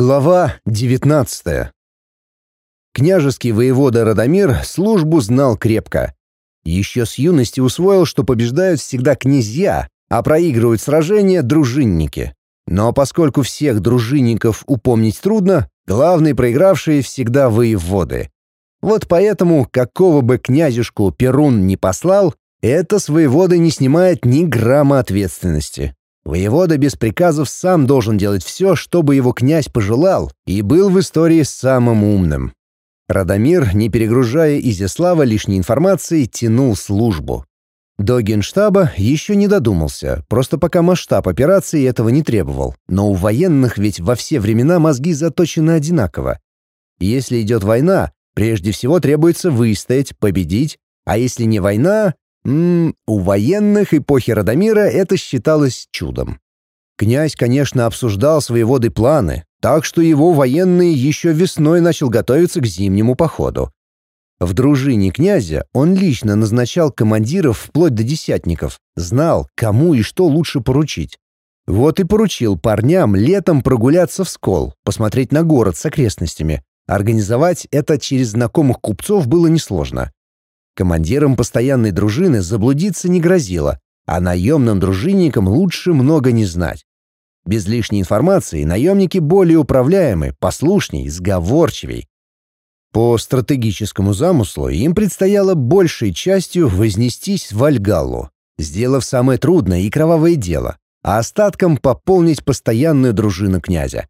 Глава 19. Княжеский воевода Радомир службу знал крепко. Еще с юности усвоил, что побеждают всегда князья, а проигрывают сражения дружинники. Но поскольку всех дружинников упомнить трудно, главные проигравшие всегда воеводы. Вот поэтому, какого бы князюшку Перун не послал, это с воеводы не снимает ни грамма ответственности. Воевода без приказов сам должен делать все, чтобы его князь пожелал, и был в истории самым умным. Радомир, не перегружая Изяслава лишней информацией, тянул службу. До генштаба еще не додумался, просто пока масштаб операции этого не требовал. Но у военных ведь во все времена мозги заточены одинаково. Если идет война, прежде всего требуется выстоять, победить, а если не война, М у военных эпохи Радомира это считалось чудом. Князь, конечно, обсуждал свои воды планы, так что его военный еще весной начал готовиться к зимнему походу. В дружине князя он лично назначал командиров вплоть до десятников, знал, кому и что лучше поручить. Вот и поручил парням летом прогуляться в Скол, посмотреть на город с окрестностями. Организовать это через знакомых купцов было несложно. Командирам постоянной дружины заблудиться не грозило, а наемным дружинникам лучше много не знать. Без лишней информации наемники более управляемы, послушней, сговорчивей. По стратегическому замыслу им предстояло большей частью вознестись в Альгаллу, сделав самое трудное и кровавое дело, а остатком пополнить постоянную дружину князя.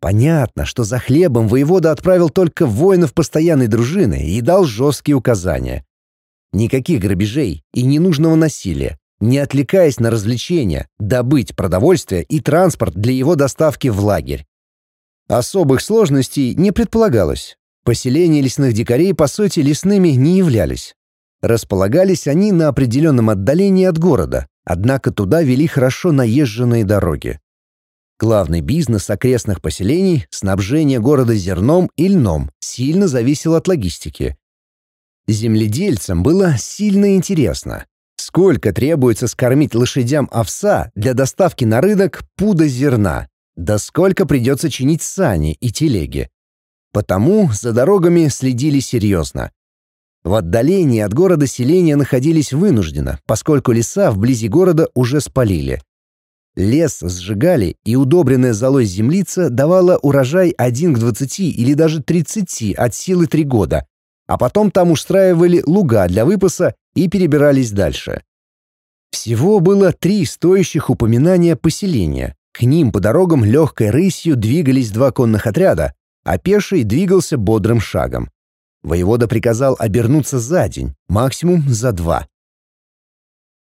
Понятно, что за хлебом воевода отправил только воинов постоянной дружины и дал жесткие указания. Никаких грабежей и ненужного насилия, не отвлекаясь на развлечения, добыть продовольствие и транспорт для его доставки в лагерь. Особых сложностей не предполагалось. Поселения лесных дикарей, по сути, лесными не являлись. Располагались они на определенном отдалении от города, однако туда вели хорошо наезженные дороги. Главный бизнес окрестных поселений, снабжение города зерном и льном, сильно зависел от логистики, Земледельцам было сильно интересно, сколько требуется скормить лошадям овса для доставки на рынок пуда зерна, да сколько придется чинить сани и телеги. Потому за дорогами следили серьезно. В отдалении от города селения находились вынужденно, поскольку леса вблизи города уже спалили. Лес сжигали, и удобренная золой землица давала урожай 1 к 20 или даже 30 от силы 3 года, а потом там устраивали луга для выпаса и перебирались дальше. Всего было три стоящих упоминания поселения. К ним по дорогам легкой рысью двигались два конных отряда, а пеший двигался бодрым шагом. Воевода приказал обернуться за день, максимум за два.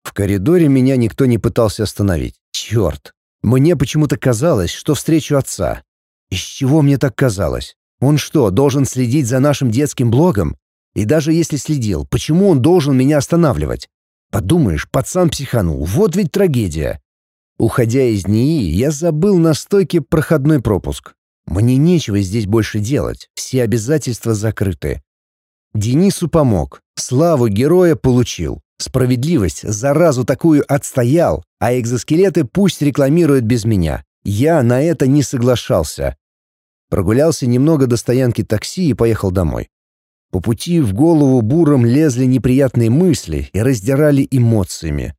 В коридоре меня никто не пытался остановить. Черт! Мне почему-то казалось, что встречу отца. Из чего мне так казалось? Он что, должен следить за нашим детским блогом? И даже если следил, почему он должен меня останавливать? Подумаешь, пацан психанул, вот ведь трагедия. Уходя из НИИ, я забыл на стойке проходной пропуск. Мне нечего здесь больше делать, все обязательства закрыты. Денису помог, славу героя получил. Справедливость заразу такую отстоял, а экзоскелеты пусть рекламируют без меня. Я на это не соглашался. Прогулялся немного до стоянки такси и поехал домой. По пути в голову буром лезли неприятные мысли и раздирали эмоциями.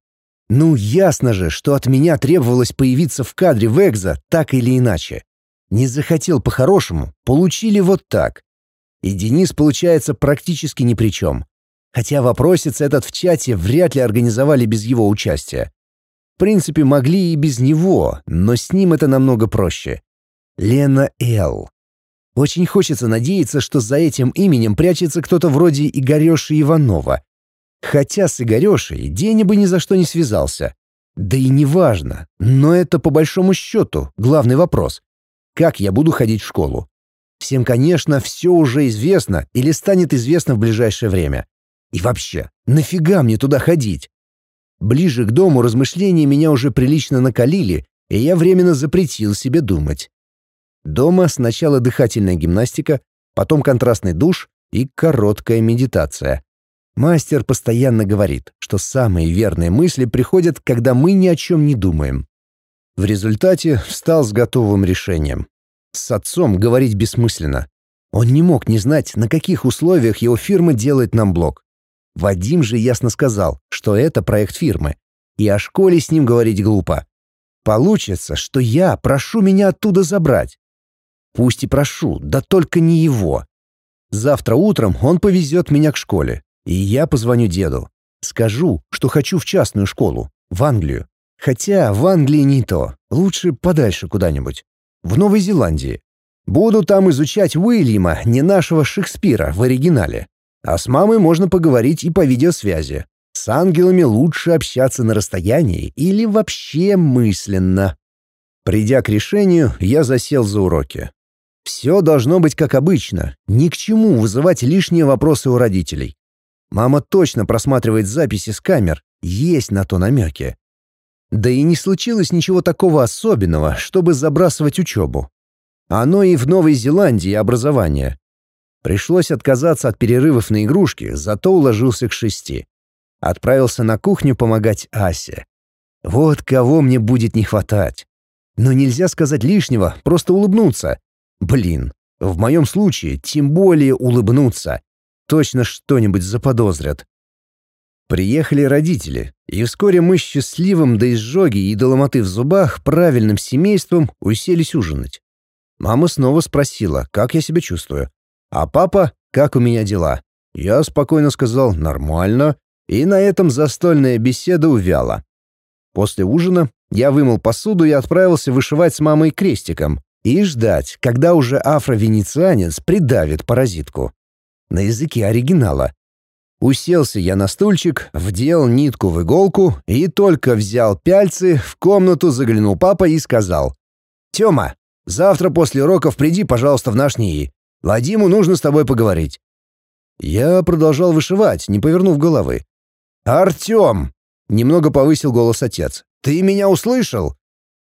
Ну, ясно же, что от меня требовалось появиться в кадре в Экзо так или иначе. Не захотел по-хорошему, получили вот так. И Денис, получается, практически ни при чем. Хотя вопросец этот в чате вряд ли организовали без его участия. В принципе, могли и без него, но с ним это намного проще. Лена Л. Очень хочется надеяться, что за этим именем прячется кто-то вроде Игореши Иванова. Хотя с Игорешей Деня бы ни за что не связался. Да и неважно, но это по большому счету главный вопрос. Как я буду ходить в школу? Всем, конечно, все уже известно или станет известно в ближайшее время. И вообще, нафига мне туда ходить? Ближе к дому размышления меня уже прилично накалили, и я временно запретил себе думать. Дома сначала дыхательная гимнастика, потом контрастный душ и короткая медитация. Мастер постоянно говорит, что самые верные мысли приходят, когда мы ни о чем не думаем. В результате встал с готовым решением. с отцом говорить бессмысленно. Он не мог не знать, на каких условиях его фирма делает нам блог. Вадим же ясно сказал, что это проект фирмы, и о школе с ним говорить глупо. Получится, что я прошу меня оттуда забрать. Пусть и прошу, да только не его. Завтра утром он повезет меня к школе, и я позвоню деду. Скажу, что хочу в частную школу, в Англию. Хотя в Англии не то, лучше подальше куда-нибудь. В Новой Зеландии. Буду там изучать Уильяма, не нашего Шекспира, в оригинале. А с мамой можно поговорить и по видеосвязи. С ангелами лучше общаться на расстоянии или вообще мысленно. Придя к решению, я засел за уроки. Все должно быть как обычно, ни к чему вызывать лишние вопросы у родителей. Мама точно просматривает записи с камер, есть на то намеки. Да и не случилось ничего такого особенного, чтобы забрасывать учебу. Оно и в Новой Зеландии образование. Пришлось отказаться от перерывов на игрушки, зато уложился к шести. Отправился на кухню помогать Асе. Вот кого мне будет не хватать. Но нельзя сказать лишнего, просто улыбнуться. Блин, в моем случае тем более улыбнуться. Точно что-нибудь заподозрят. Приехали родители, и вскоре мы счастливым до изжоги и до ломоты в зубах правильным семейством уселись ужинать. Мама снова спросила, как я себя чувствую. А папа, как у меня дела? Я спокойно сказал «нормально», и на этом застольная беседа увяла. После ужина я вымыл посуду и отправился вышивать с мамой крестиком и ждать, когда уже афро-венецианец придавит паразитку. На языке оригинала. Уселся я на стульчик, вдел нитку в иголку и только взял пяльцы, в комнату заглянул папа и сказал. «Тёма, завтра после уроков приди, пожалуйста, в наш НИИ. Вадиму нужно с тобой поговорить». Я продолжал вышивать, не повернув головы. «Артём!» — немного повысил голос отец. «Ты меня услышал?»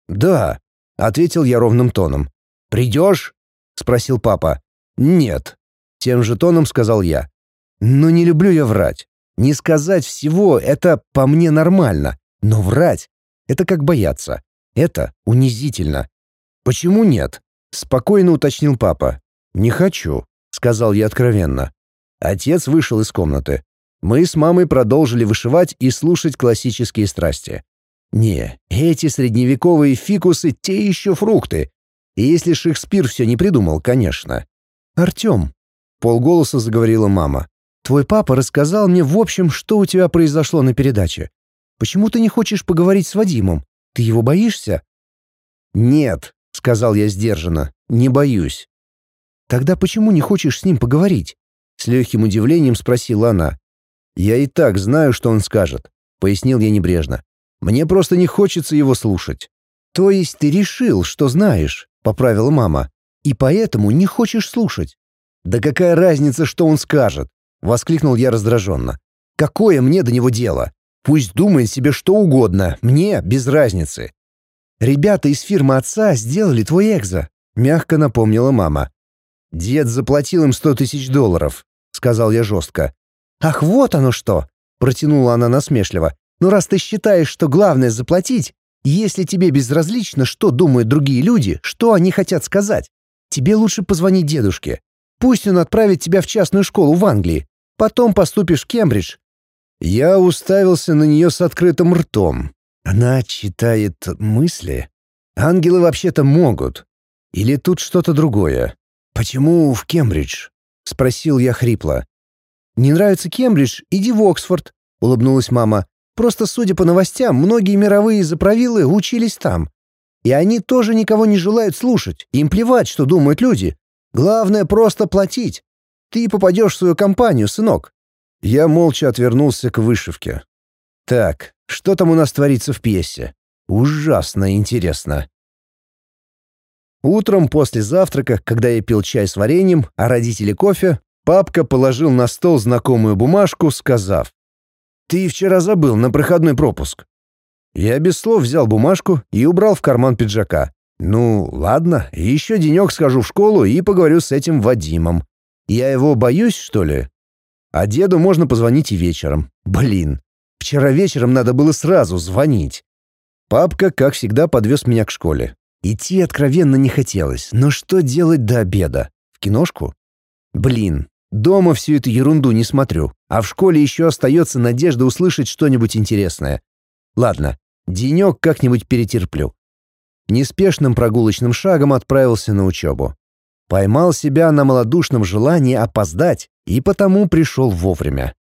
«Да», — ответил я ровным тоном. «Придешь?» — спросил папа. «Нет», — тем же тоном сказал я. «Но не люблю я врать. Не сказать всего — это по мне нормально. Но врать — это как бояться. Это унизительно». «Почему нет?» — спокойно уточнил папа. «Не хочу», — сказал я откровенно. Отец вышел из комнаты. Мы с мамой продолжили вышивать и слушать классические страсти. Не, эти средневековые фикусы — те еще фрукты. Если Шекспир все не придумал, конечно. «Артем», — полголоса заговорила мама, — «твой папа рассказал мне в общем, что у тебя произошло на передаче. Почему ты не хочешь поговорить с Вадимом? Ты его боишься?» «Нет», — сказал я сдержанно, — «не боюсь». «Тогда почему не хочешь с ним поговорить?» С легким удивлением спросила она. «Я и так знаю, что он скажет», — пояснил я небрежно. «Мне просто не хочется его слушать». «То есть ты решил, что знаешь», — поправила мама, «и поэтому не хочешь слушать?» «Да какая разница, что он скажет?» — воскликнул я раздраженно. «Какое мне до него дело? Пусть думает себе что угодно, мне без разницы». «Ребята из фирмы отца сделали твой экзо», — мягко напомнила мама. «Дед заплатил им сто тысяч долларов», — сказал я жестко. «Ах, вот оно что!» — протянула она насмешливо. «Ну раз ты считаешь, что главное заплатить, если тебе безразлично, что думают другие люди, что они хотят сказать, тебе лучше позвонить дедушке. Пусть он отправит тебя в частную школу в Англии. Потом поступишь в Кембридж». Я уставился на нее с открытым ртом. Она читает мысли? Ангелы вообще-то могут. Или тут что-то другое? «Почему в Кембридж?» — спросил я хрипло. «Не нравится Кембридж? Иди в Оксфорд», — улыбнулась мама. «Просто, судя по новостям, многие мировые заправилы учились там. И они тоже никого не желают слушать. Им плевать, что думают люди. Главное — просто платить. Ты попадешь в свою компанию, сынок». Я молча отвернулся к вышивке. «Так, что там у нас творится в пьесе? Ужасно интересно». Утром после завтрака, когда я пил чай с вареньем, а родители кофе, Папка положил на стол знакомую бумажку, сказав, «Ты вчера забыл на проходной пропуск». Я без слов взял бумажку и убрал в карман пиджака. «Ну, ладно, еще денек схожу в школу и поговорю с этим Вадимом. Я его боюсь, что ли? А деду можно позвонить и вечером. Блин, вчера вечером надо было сразу звонить». Папка, как всегда, подвез меня к школе. Идти откровенно не хотелось, но что делать до обеда? В киношку? Блин, дома всю эту ерунду не смотрю, а в школе еще остается надежда услышать что-нибудь интересное. Ладно, денек как-нибудь перетерплю. Неспешным прогулочным шагом отправился на учебу. Поймал себя на малодушном желании опоздать и потому пришел вовремя.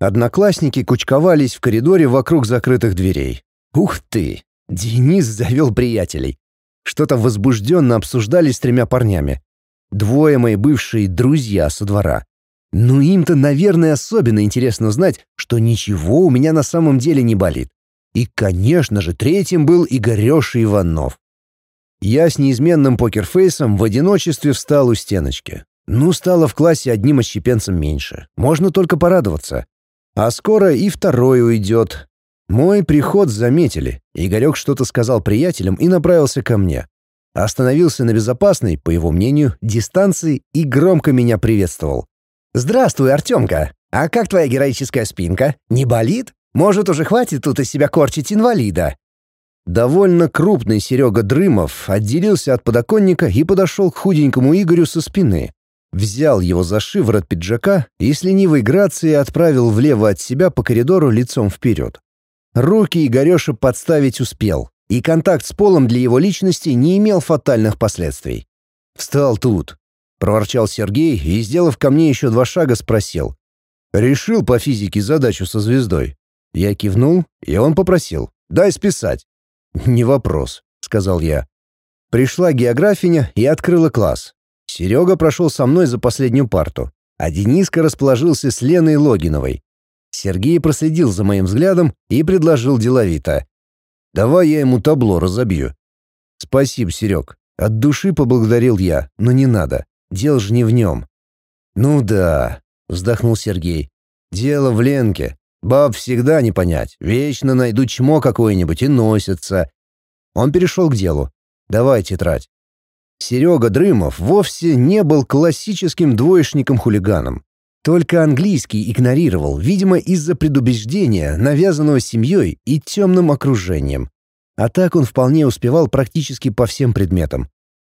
Одноклассники кучковались в коридоре вокруг закрытых дверей. Ух ты! Денис завел приятелей. Что-то возбужденно обсуждали с тремя парнями. Двое мои бывшие друзья со двора. Ну им-то, наверное, особенно интересно знать, что ничего у меня на самом деле не болит. И, конечно же, третьим был Игорёша Иванов. Я с неизменным покерфейсом в одиночестве встал у стеночки. Ну, стало в классе одним отщепенцем меньше. Можно только порадоваться. А скоро и второй уйдет. Мой приход заметили. Игорек что-то сказал приятелям и направился ко мне. Остановился на безопасной, по его мнению, дистанции и громко меня приветствовал. «Здравствуй, Артемка! А как твоя героическая спинка? Не болит? Может, уже хватит тут из себя корчить инвалида?» Довольно крупный Серега Дрымов отделился от подоконника и подошел к худенькому Игорю со спины. Взял его за шиворот пиджака и с ленивой грацией отправил влево от себя по коридору лицом вперед. Руки Игореша подставить успел, и контакт с полом для его личности не имел фатальных последствий. «Встал тут», — проворчал Сергей и, сделав ко мне еще два шага, спросил. «Решил по физике задачу со звездой?» Я кивнул, и он попросил. «Дай списать». «Не вопрос», — сказал я. Пришла географиня и открыла класс. Серега прошел со мной за последнюю парту, а Дениска расположился с Леной Логиновой. Сергей проследил за моим взглядом и предложил деловито. «Давай я ему табло разобью». «Спасибо, Серег». От души поблагодарил я, но не надо. Дело же не в нем. «Ну да», — вздохнул Сергей. «Дело в Ленке. Баб всегда не понять. Вечно найдут чмо какое-нибудь и носятся. Он перешел к делу. Давай тетрадь. Серега Дрымов вовсе не был классическим двоечником-хулиганом. Только английский игнорировал, видимо, из-за предубеждения, навязанного семьей и темным окружением. А так он вполне успевал практически по всем предметам.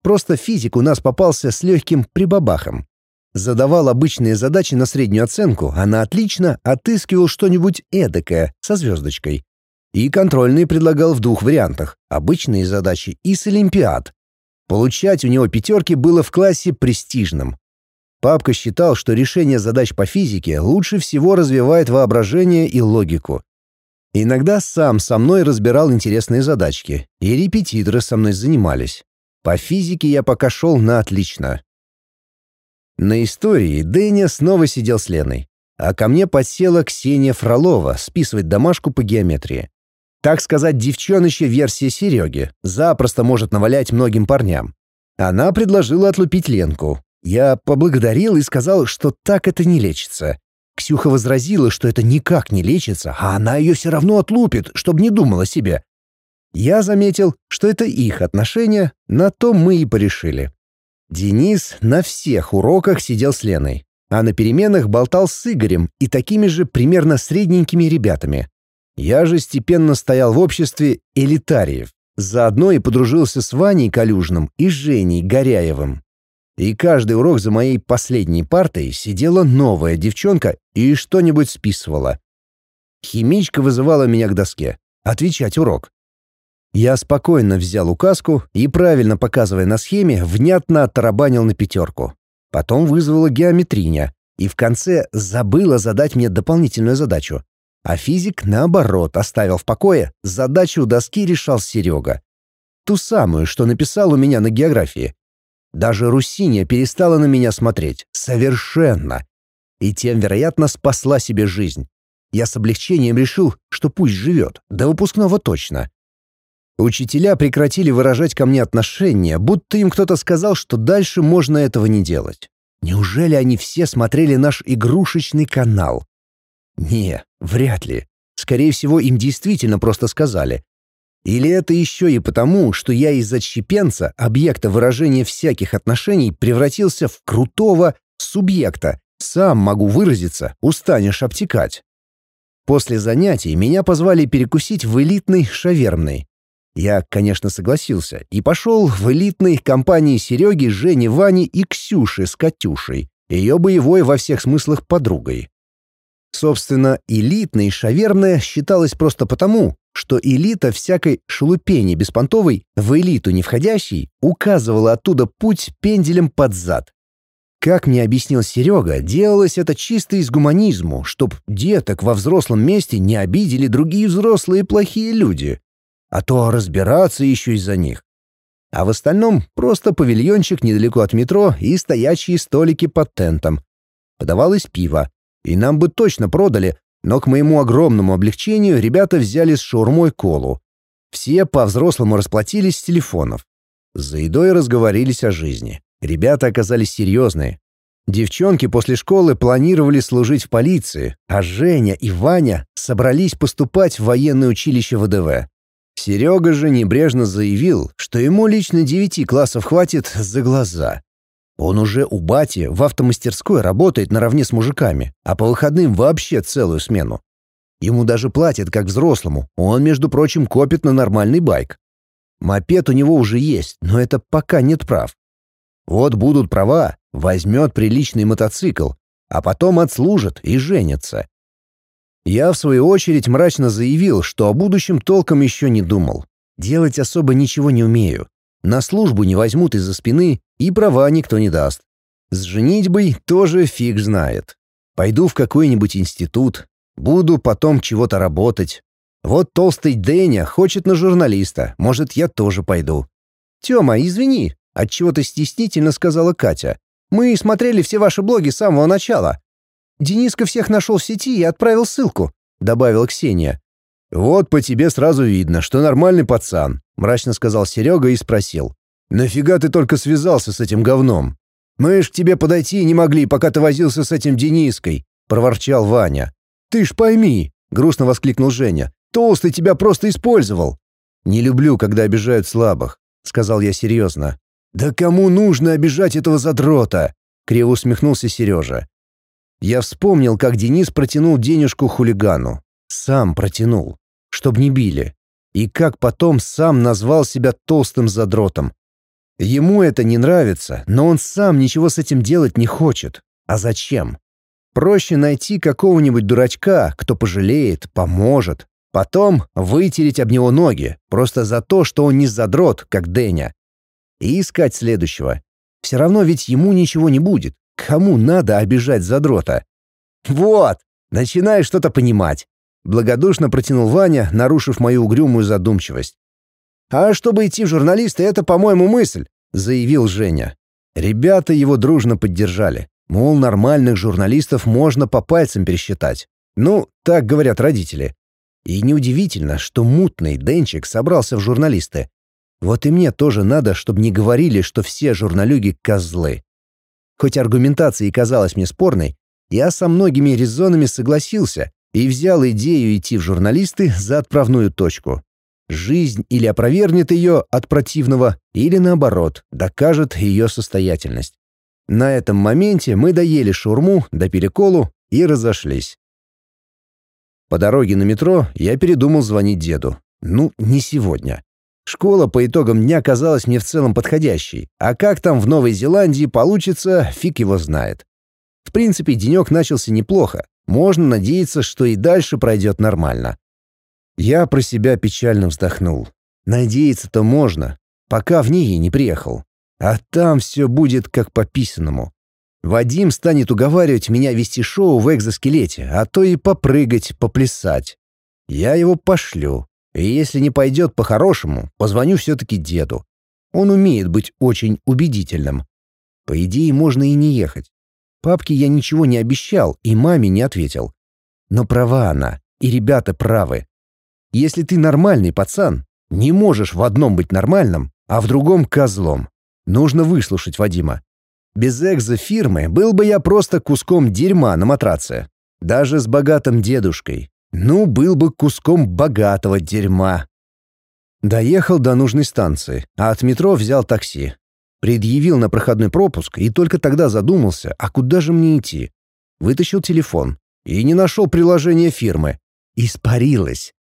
Просто физик у нас попался с легким прибабахом. Задавал обычные задачи на среднюю оценку, а на отлично отыскивал что-нибудь эдакое, со звездочкой. И контрольные предлагал в двух вариантах — обычные задачи и с олимпиад. Получать у него пятерки было в классе престижным. Папка считал, что решение задач по физике лучше всего развивает воображение и логику. Иногда сам со мной разбирал интересные задачки, и репетиторы со мной занимались. По физике я пока шел на отлично. На истории Дэня снова сидел с Леной, а ко мне подсела Ксения Фролова списывать домашку по геометрии. Так сказать, девчоночья версия Сереги запросто может навалять многим парням. Она предложила отлупить Ленку. Я поблагодарил и сказал, что так это не лечится. Ксюха возразила, что это никак не лечится, а она ее все равно отлупит, чтобы не думала себе. Я заметил, что это их отношения, на то мы и порешили. Денис на всех уроках сидел с Леной, а на переменах болтал с Игорем и такими же примерно средненькими ребятами. Я же степенно стоял в обществе элитариев, заодно и подружился с Ваней Калюжным и Женей Горяевым. И каждый урок за моей последней партой сидела новая девчонка и что-нибудь списывала. Химичка вызывала меня к доске. Отвечать урок. Я спокойно взял указку и, правильно показывая на схеме, внятно оттарабанил на пятерку. Потом вызвала геометриня и в конце забыла задать мне дополнительную задачу. А физик, наоборот, оставил в покое, задачу у доски решал Серега. Ту самую, что написал у меня на географии. Даже Русиня перестала на меня смотреть. Совершенно. И тем, вероятно, спасла себе жизнь. Я с облегчением решил, что пусть живет, до выпускного точно. Учителя прекратили выражать ко мне отношение, будто им кто-то сказал, что дальше можно этого не делать. Неужели они все смотрели наш игрушечный канал? Не, вряд ли. Скорее всего, им действительно просто сказали. Или это еще и потому, что я из отщепенца, объекта выражения всяких отношений, превратился в крутого субъекта. Сам могу выразиться, устанешь обтекать. После занятий меня позвали перекусить в элитной шавермной. Я, конечно, согласился и пошел в элитной компании Сереги, Жени, Вани и Ксюши с Катюшей, ее боевой во всех смыслах подругой. Собственно, элитной шаверная считалась просто потому, что элита всякой шелупени беспонтовой в элиту не входящей указывала оттуда путь пенделем под зад. Как мне объяснил Серега, делалось это чисто из гуманизму, чтоб деток во взрослом месте не обидели другие взрослые плохие люди а то разбираться еще из-за них. А в остальном просто павильончик недалеко от метро и стоячие столики под тентом. Подавалось пиво, и нам бы точно продали, но к моему огромному облегчению ребята взяли с шаурмой колу. Все по-взрослому расплатились с телефонов. За едой разговорились о жизни. Ребята оказались серьезные. Девчонки после школы планировали служить в полиции, а Женя и Ваня собрались поступать в военное училище ВДВ. Серега же небрежно заявил, что ему лично девяти классов хватит за глаза. Он уже у бати в автомастерской работает наравне с мужиками, а по выходным вообще целую смену. Ему даже платят как взрослому, он, между прочим, копит на нормальный байк. Мопед у него уже есть, но это пока нет прав. Вот будут права, возьмет приличный мотоцикл, а потом отслужит и женится. Я, в свою очередь, мрачно заявил, что о будущем толком еще не думал. Делать особо ничего не умею. На службу не возьмут из-за спины, и права никто не даст. С женитьбой тоже фиг знает. Пойду в какой-нибудь институт, буду потом чего-то работать. Вот толстый Дэня хочет на журналиста, может, я тоже пойду. «Тёма, извини», — отчего-то стеснительно сказала Катя. «Мы смотрели все ваши блоги с самого начала. Дениска всех нашел в сети и отправил ссылку», — добавила Ксения. «Вот по тебе сразу видно, что нормальный пацан», — мрачно сказал Серега и спросил. «Нафига ты только связался с этим говном? Мы ж к тебе подойти не могли, пока ты возился с этим Дениской», — проворчал Ваня. «Ты ж пойми», — грустно воскликнул Женя. «Толстый тебя просто использовал». «Не люблю, когда обижают слабых», — сказал я серьезно. «Да кому нужно обижать этого задрота?» — криво усмехнулся Сережа. Я вспомнил, как Денис протянул денежку хулигану. Сам протянул, чтоб не били. И как потом сам назвал себя толстым задротом. Ему это не нравится, но он сам ничего с этим делать не хочет. А зачем? Проще найти какого-нибудь дурачка, кто пожалеет, поможет. Потом вытереть об него ноги, просто за то, что он не задрот, как Дэня. И искать следующего. Все равно ведь ему ничего не будет. Кому надо обижать задрота? Вот, начинаю что-то понимать. Благодушно протянул Ваня, нарушив мою угрюмую задумчивость. «А чтобы идти в журналисты, это, по-моему, мысль», — заявил Женя. Ребята его дружно поддержали. Мол, нормальных журналистов можно по пальцам пересчитать. Ну, так говорят родители. И неудивительно, что мутный Денчик собрался в журналисты. Вот и мне тоже надо, чтобы не говорили, что все журналюги — козлы. Хоть аргументация и казалась мне спорной, я со многими резонами согласился и взял идею идти в журналисты за отправную точку. Жизнь или опровергнет ее от противного, или наоборот, докажет ее состоятельность. На этом моменте мы доели шурму, допили колу и разошлись. По дороге на метро я передумал звонить деду. Ну, не сегодня. Школа по итогам дня казалась мне в целом подходящей, а как там в Новой Зеландии получится, фиг его знает. В принципе, денек начался неплохо. Можно надеяться, что и дальше пройдет нормально. Я про себя печально вздохнул. Надеяться-то можно, пока в ней не приехал. А там все будет как по писанному. Вадим станет уговаривать меня вести шоу в экзоскелете, а то и попрыгать, поплясать. Я его пошлю, и если не пойдет по-хорошему, позвоню все-таки деду. Он умеет быть очень убедительным. По идее, можно и не ехать. Папке я ничего не обещал и маме не ответил. Но права она, и ребята правы. Если ты нормальный пацан, не можешь в одном быть нормальным, а в другом — козлом. Нужно выслушать Вадима. Без экзо-фирмы был бы я просто куском дерьма на матраце. Даже с богатым дедушкой, ну, был бы куском богатого дерьма. Доехал до нужной станции, а от метро взял такси. Предъявил на проходной пропуск и только тогда задумался, а куда же мне идти. Вытащил телефон и не нашел приложение фирмы. Испарилось.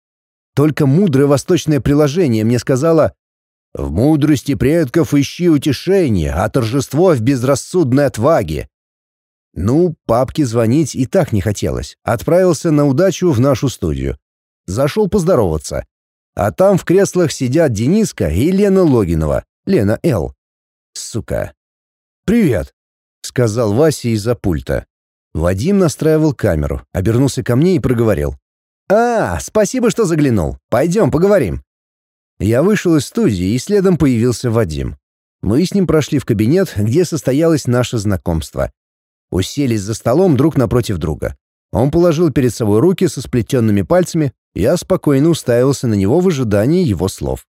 Только мудрое восточное приложение мне сказала «В мудрости предков ищи утешение, а торжество в безрассудной отваге». Ну, папке звонить и так не хотелось. Отправился на удачу в нашу студию. Зашел поздороваться. А там в креслах сидят Дениска и Лена Логинова. Лена Л. Сука. «Привет», — сказал Вася из-за пульта. Вадим настраивал камеру, обернулся ко мне и проговорил. «А, спасибо, что заглянул. Пойдем, поговорим». Я вышел из студии, и следом появился Вадим. Мы с ним прошли в кабинет, где состоялось наше знакомство. Уселись за столом друг напротив друга. Он положил перед собой руки со сплетенными пальцами, я спокойно уставился на него в ожидании его слов.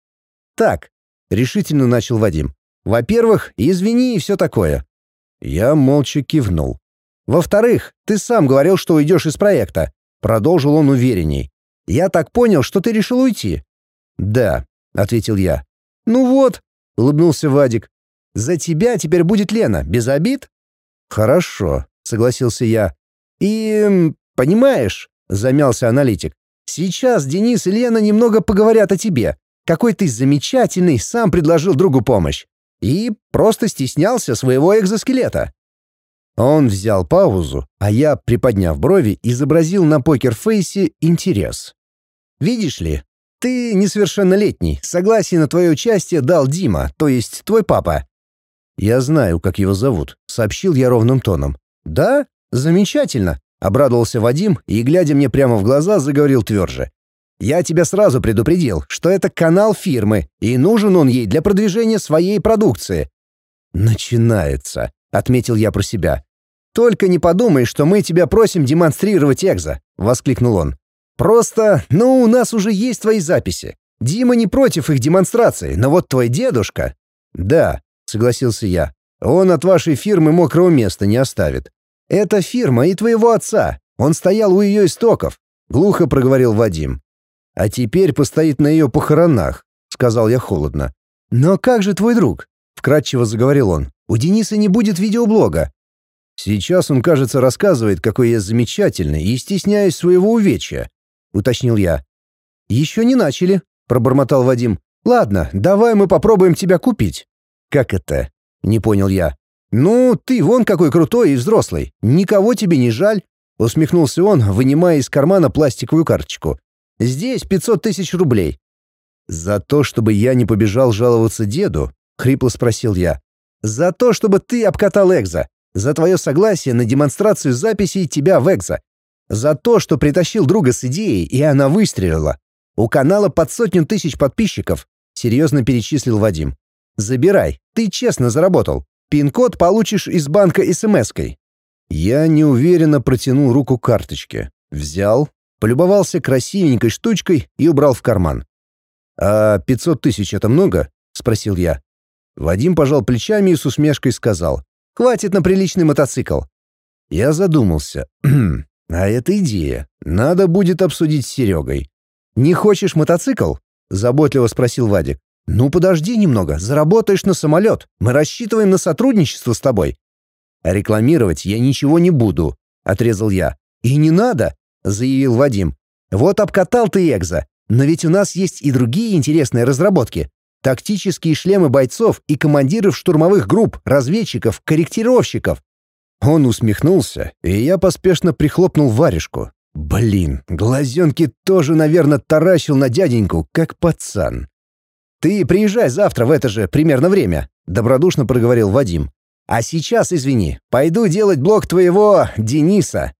«Так», — решительно начал Вадим. «Во-первых, извини и все такое». Я молча кивнул. «Во-вторых, ты сам говорил, что уйдешь из проекта. Продолжил он уверенней. «Я так понял, что ты решил уйти?» «Да», — ответил я. «Ну вот», — улыбнулся Вадик. «За тебя теперь будет Лена, без обид?» «Хорошо», — согласился я. «И... понимаешь», — замялся аналитик, «сейчас Денис и Лена немного поговорят о тебе. Какой ты замечательный, сам предложил другу помощь. И просто стеснялся своего экзоскелета. Он взял паузу, а я, приподняв брови, изобразил на покерфейсе интерес. «Видишь ли, ты несовершеннолетний, согласие на твое участие дал Дима, то есть твой папа». «Я знаю, как его зовут», — сообщил я ровным тоном. «Да? Замечательно», — обрадовался Вадим и, глядя мне прямо в глаза, заговорил тверже. «Я тебя сразу предупредил, что это канал фирмы, и нужен он ей для продвижения своей продукции». «Начинается», — отметил я про себя. «Только не подумай, что мы тебя просим демонстрировать экзо», — воскликнул он. «Просто, ну, у нас уже есть твои записи. Дима не против их демонстрации, но вот твой дедушка...» «Да», — согласился я. «Он от вашей фирмы мокрого места не оставит. Это фирма и твоего отца. Он стоял у ее истоков», — глухо проговорил Вадим. «А теперь постоит на ее похоронах», — сказал я холодно. «Но как же твой друг?» — вкратчиво заговорил он. «У Дениса не будет видеоблога. Сейчас он, кажется, рассказывает, какой я замечательный и стесняюсь своего увечья», — уточнил я. «Еще не начали», — пробормотал Вадим. «Ладно, давай мы попробуем тебя купить». «Как это?» — не понял я. «Ну, ты вон какой крутой и взрослый. Никого тебе не жаль», — усмехнулся он, вынимая из кармана пластиковую карточку. «Здесь 500 тысяч рублей». «За то, чтобы я не побежал жаловаться деду?» — хрипло спросил я. «За то, чтобы ты обкатал Экза за твое согласие на демонстрацию записей тебя в Экзо, за то, что притащил друга с идеей, и она выстрелила. У канала под сотню тысяч подписчиков, серьезно перечислил Вадим. Забирай, ты честно заработал. Пин-код получишь из банка смс-кой. Я неуверенно протянул руку карточке. Взял, полюбовался красивенькой штучкой и убрал в карман. «А 500 тысяч — это много?» — спросил я. Вадим пожал плечами и с усмешкой сказал. Хватит на приличный мотоцикл. Я задумался. а это идея. Надо будет обсудить с Серегой. Не хочешь мотоцикл? Заботливо спросил Вадик. Ну подожди немного, заработаешь на самолет. Мы рассчитываем на сотрудничество с тобой. А рекламировать я ничего не буду, отрезал я. И не надо, заявил Вадим. Вот обкатал ты Экзо, но ведь у нас есть и другие интересные разработки тактические шлемы бойцов и командиров штурмовых групп, разведчиков, корректировщиков. Он усмехнулся, и я поспешно прихлопнул варежку. Блин, глазенки тоже, наверное, таращил на дяденьку, как пацан. «Ты приезжай завтра в это же примерно время», — добродушно проговорил Вадим. «А сейчас, извини, пойду делать блок твоего Дениса.